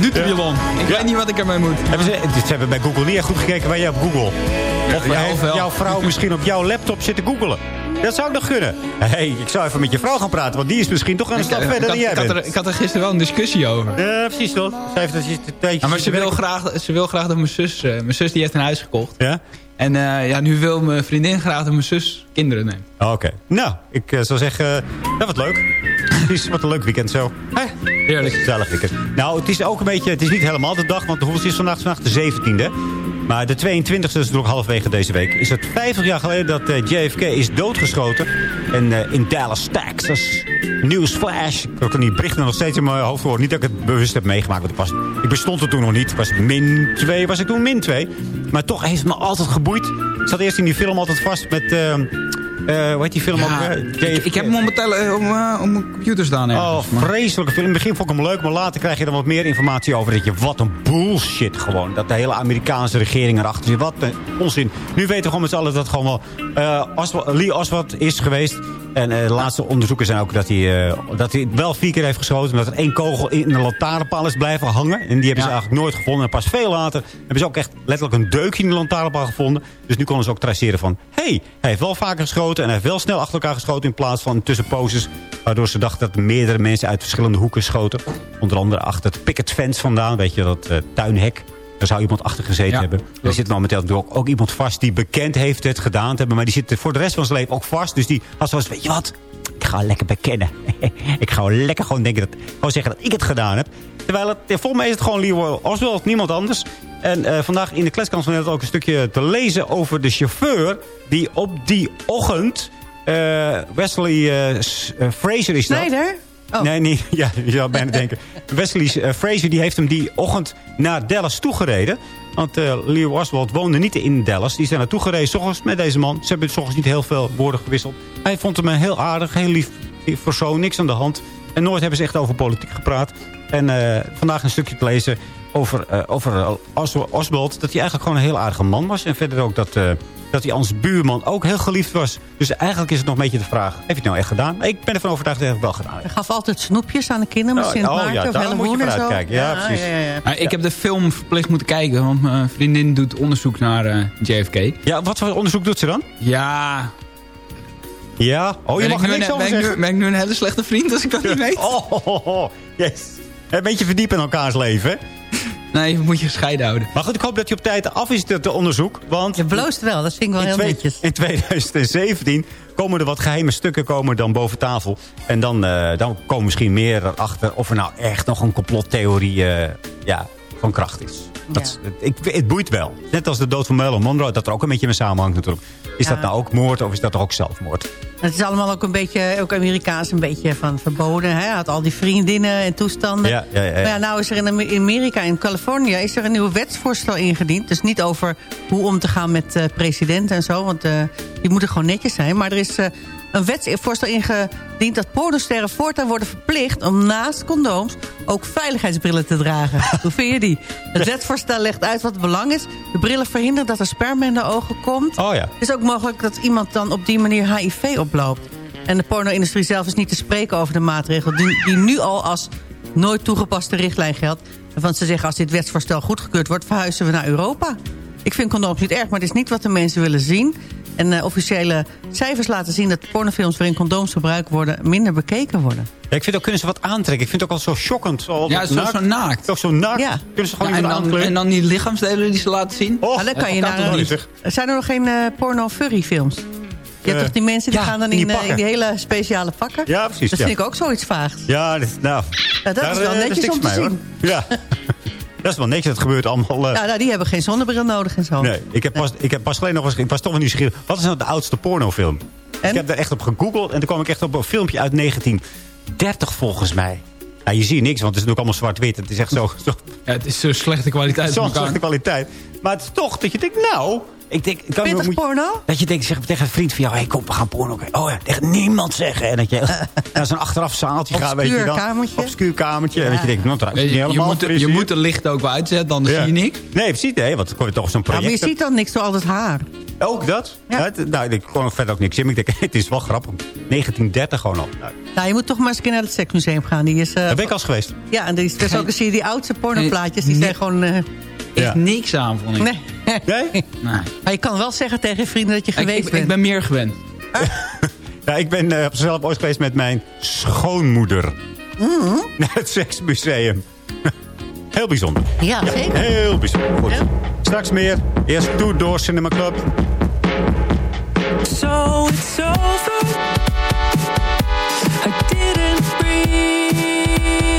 Nutrilon. Ik weet niet wat ik ermee moet. Hebben ze, ze hebben bij Google niet echt goed gekeken waar je op Google. Of Ja, heeft ofwel. jouw vrouw misschien op jouw laptop zitten googelen. Dat zou ik nog kunnen. Hé, hey, ik zou even met je vrouw gaan praten, want die is misschien toch een stap verder had, dan jij ik, had bent. er, ik had er gisteren wel een discussie over. Ja, precies toch. Ze heeft een tijdje Ja, maar ze wil, graag, ze wil graag dat mijn zus... eh, mijn zus die heeft een huis gekocht. Ja? En eh, ja, nu wil mijn vriendin graag dat mijn zus kinderen neemt. Oh, Oké. Nou, ik eh, zou zeggen, eh, dat wat leuk. Is wat een leuk weekend zo. Hè? Heerlijk. Gezellig weekend. Nou, het is ook een beetje, het is niet helemaal de dag, want hoeveel is vandaag? Vandaag de 17e. Maar de 22e is dus ook halverwege deze week. Is het 50 jaar geleden dat eh, JFK is doodgeschoten. En eh, in Dallas, Texas. Newsflash. Ik kan die berichten nog steeds in mijn hoofd horen. Niet dat ik het bewust heb meegemaakt. Want was, ik bestond er toen nog niet. Was min 2, was ik toen min 2. Maar toch heeft het me altijd geboeid. Ik zat eerst in die film altijd vast met... eh, eh, hoe heet die film Ja, ook? eh, ik, heb hem op mijn, tele, op, mijn- op mijn computer staan. Oh, ergens, vreselijke film. In het begin vond ik hem leuk, maar later krijg je er wat meer informatie over. Dat je, wat een bullshit gewoon. Dat de hele Amerikaanse regering erachter zit. Wat een onzin. Nu weten we gewoon met z'n allen dat gewoon wel eh, Oswald- Lee Oswald is geweest. En eh, de laatste onderzoeken zijn ook dat hij, eh, dat hij wel vier keer heeft geschoten. Omdat er één kogel in een lantaarnpaal is blijven hangen. En die hebben ze eigenlijk nooit gevonden. En pas veel later hebben ze ook echt letterlijk een deukje in de lantaarnpaal gevonden. Dus nu konden ze ook traceren van... hé, hey, hij heeft wel vaker geschoten en hij heeft wel snel achter elkaar geschoten... in plaats van tussenposes. Waardoor ze dachten dat meerdere mensen uit verschillende hoeken schoten. Onder andere achter het picket fence vandaan. Weet je, dat eh, tuinhek. Daar zou iemand achter gezeten Ja, hebben. Er zit momenteel natuurlijk ook, ook iemand vast die bekend heeft het gedaan te hebben. Maar die zit voor de rest van zijn leven ook vast. Dus die had zoals, weet je wat? Ik ga lekker bekennen. ik ga lekker gewoon denken dat, gewoon zeggen dat ik het gedaan heb. Terwijl het, ja, volgens mij is het gewoon Leo Oswald, niemand anders. En eh, vandaag in de kletskans van net ook een stukje te lezen over de chauffeur... die op die ochtend... eh, Wesley eh, Fraser is dat. Snijder? Oh. Nee, niet. Ja, je zou bijna denken. Wesley eh, Fraser die heeft hem die ochtend naar Dallas toegereden. Want eh Leo Oswald woonde niet in Dallas. Die zijn naartoe gereden, s met deze man. Ze hebben s niet heel veel woorden gewisseld. Hij vond hem een heel aardig, heel lief persoon. Niks aan de hand. En nooit hebben ze echt over politiek gepraat. En eh, vandaag een stukje te lezen over, eh, over Os- Oswald. Dat hij eigenlijk gewoon een heel aardige man was. En verder ook dat, dat hij als buurman ook heel geliefd was. Dus eigenlijk is het nog een beetje de vraag. Heeft hij het nou echt gedaan? Ik ben ervan overtuigd dat hij het wel gedaan heeft. Hij gaf altijd snoepjes aan de kinderen met Oh, Sint oh, Maarten ja, of moet en zo. uitkijken. Ja, precies. Ja, ja, ja. Maar ik heb de film verplicht moeten kijken, want mijn vriendin doet onderzoek naar eh, JFK. Ja, wat voor onderzoek doet ze dan? Ja. Ja? Oh, je ben mag ik er nu niks een, over ben, ik zeggen. nu, ben ik nu een hele slechte vriend als ik dat niet weet? Oh, oh, oh, oh. Yes. Een beetje verdiepen in elkaars leven. hè? Nee, moet je gescheiden houden. Maar goed, ik hoop dat je op tijd af is, het onderzoek. Want Je bloost wel, dat vind ik wel heel twee- netjes. in 2017 komen er wat geheime stukken komen dan boven tafel. En dan, eh, dan komen misschien meer erachter of er nou echt nog een complottheorie eh, ja, van kracht is. Dat, het, ik, het boeit wel. Net als de dood van Marilyn Monroe, dat er ook een beetje mee samenhangt natuurlijk. Is dat nou ook moord of is dat ook zelfmoord? Het is allemaal ook een beetje, ook Amerikaans, een beetje van verboden. Hè? Hij had al die vriendinnen en toestanden. Ja, ja, ja. Maar ja, nou is er in Amer- in Amerika, in Californië, is er een nieuw wetsvoorstel ingediend. Dus niet over hoe om te gaan met eh presidenten en zo. Want eh, die moeten gewoon netjes zijn. Maar er is eh, een wetsvoorstel ingediend dat pornosterren voortaan worden verplicht... om naast condooms ook veiligheidsbrillen te dragen. Hoe vind je die? Het wetsvoorstel legt uit wat het belang is. De brillen verhinderen dat er sperma in de ogen komt. Oh ja. Het is ook mogelijk dat iemand dan op die manier HIV oploopt. En de porno-industrie zelf is niet te spreken over de maatregel... die, die nu al als nooit toegepaste richtlijn geldt. Want ze zeggen als dit wetsvoorstel goedgekeurd wordt... verhuizen we naar Europa. Ik vind condooms niet erg, maar het is niet wat de mensen willen zien. En eh, officiële cijfers laten zien dat pornofilms... waarin condooms gebruikt worden, minder bekeken worden. Ja, ik vind ook, kunnen ze wat aantrekken. Ik vind het ook al zo shockend. Zo, Ja, zo, zo naakt. Toch zo naakt. Ja. Kunnen ze gewoon Ja, en, iemand dan, en dan die lichaamsdelen die ze laten zien. Oh, Nou, dan kan je dat naar, niet? Zijn er nog geen eh, porno-furry-films? Je hebt Eh, toch die mensen die ja, gaan dan in in, die in pakken. die hele speciale pakken? Ja, precies, Dat ja. vind ik ook zoiets vaags. Ja, dat, nou, Ja, dat daar, is wel netjes om te mee, hoor. zien. Ja, dat is wel netjes. Dat gebeurt allemaal... eh, Ja, nou, die hebben geen zonnebril nodig en zo. Nee, ik heb pas, ik heb pas geleden nog eens... Ik was toch wel nieuwsgierig. Wat is nou de oudste pornofilm? En? Ik heb daar echt op gegoogeld. En toen kwam ik echt op een filmpje uit 1930 volgens mij. Nou, je ziet niks, want het is natuurlijk allemaal zwart-wit. Het is echt zo... zo Ja, het is zo slechte kwaliteit. Zo'n slechte kwaliteit. Maar het is toch dat je denkt, nou... Ik denk, kan, Pittig moet je- porno? Dat je denkt, zeg tegen een vriend van jou... Hey, kom, we gaan porno kijken. Oh ja, tegen niemand zeggen. En dat je naar zo'n achteraf zaaltje gaat, weet je Obscuur dan. kamertje. Obscuur kamertje. En Ja. dat je denkt, nou, trouwens, je, helemaal moet, fris je moet de licht ook wel uitzetten, anders Ja. zie je niks. Nee, precies. Nee, want dan kom je toch zo'n Ja, maar project. je ziet dan niks door al het haar. Ook dat? Ja. het- nou, ik kon er verder ook niks in. Ik denk, het is wel grappig. 1930 gewoon al. Nou, Nou, je moet toch maar eens een keer naar het seksmuseum gaan. Die is, eh, daar ben ik al eens geweest. Ja, en die is, dus ook, zie je die oudste pornoplaatjes. Die zijn gewoon... eh, Ja. Niks aan, vond ik. nee. Nee? Maar je kan wel zeggen tegen je vrienden dat je geweest ik, bent. ik ben meer gewend. Ja, ik ben eh, zelf ooit geweest met mijn schoonmoeder. Mhm. Naar het seksmuseum. Heel bijzonder. Ja, zeker. Heel bijzonder. Goed. Straks meer. Eerst Two Door Cinema Club. So it's over. I didn't realize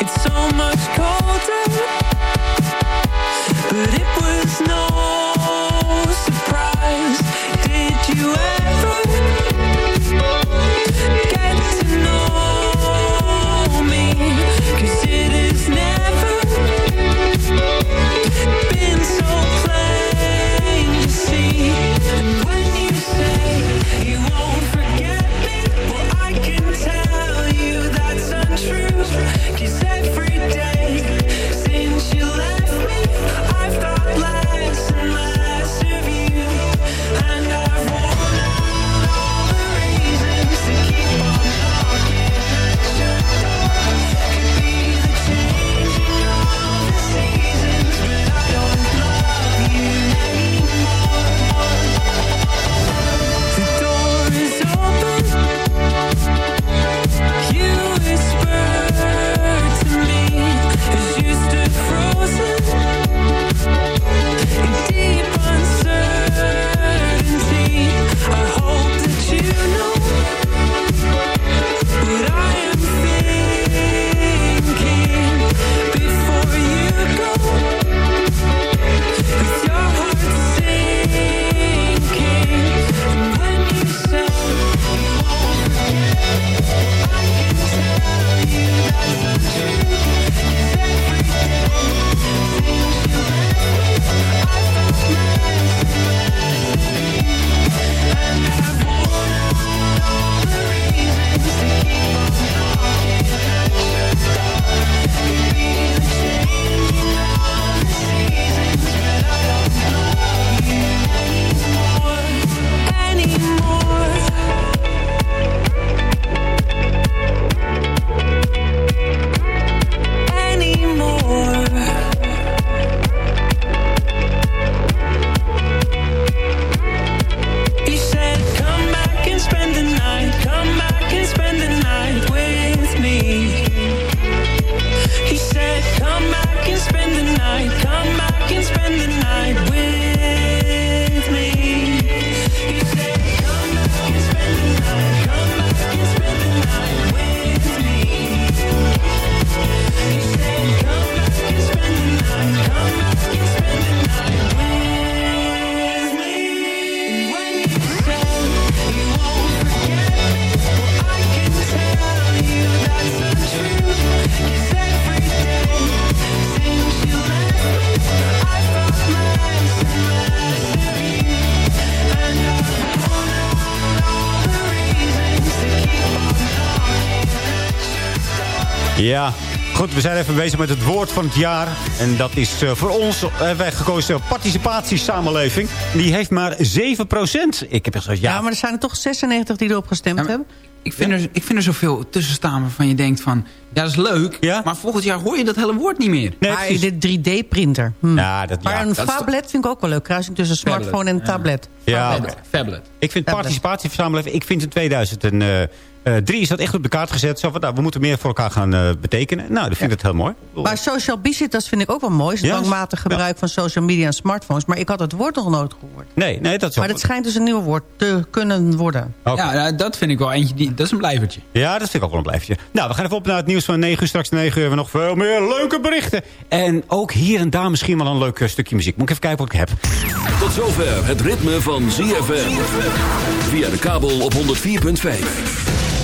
it's so much colder. But it was no Ja, goed, we zijn even bezig met het woord van het jaar. En dat is eh, voor ons, eh, hebben wij gekozen, participatiesamenleving. Die heeft maar 7% Ik heb echt gezegd, ja, Ja, maar er zijn er toch 96 die erop gestemd hebben. Ik vind, er, ik vind er zoveel tussen staan waarvan je denkt van... Ja, dat is leuk, maar volgend jaar hoor je dat hele woord niet meer. maar dit 3D-printer. Hm. Ja, dat, Maar ja, een dat is toch- phablet vind ik ook wel leuk. Kruising tussen Tablet, smartphone en tablet. Ja. Fablet. Ik vind participatiesamenleving, ik vind in 2003 is dat echt op de kaart gezet. Zo van, nou, we moeten meer voor elkaar gaan eh, betekenen. Nou, dat vind ik het heel mooi. Maar social business vind ik ook wel mooi. Het dwangmatig gebruik van social media en smartphones. Maar ik had het woord nog nooit gehoord. Nee, nee, dat is Maar dat schijnt dus een nieuw woord te kunnen worden. Ja, dat vind ik wel eentje. Die, dat is een blijvertje. Ja, dat vind ik ook wel een blijftje. Nou, we gaan even op naar het nieuws van 9 uur. Straks 9 uur hebben we nog veel meer leuke berichten. En ook hier en daar misschien wel een leuk eh, stukje muziek. Moet ik even kijken wat ik heb. Tot zover het ritme van ZFM. Via de kabel op 104.5.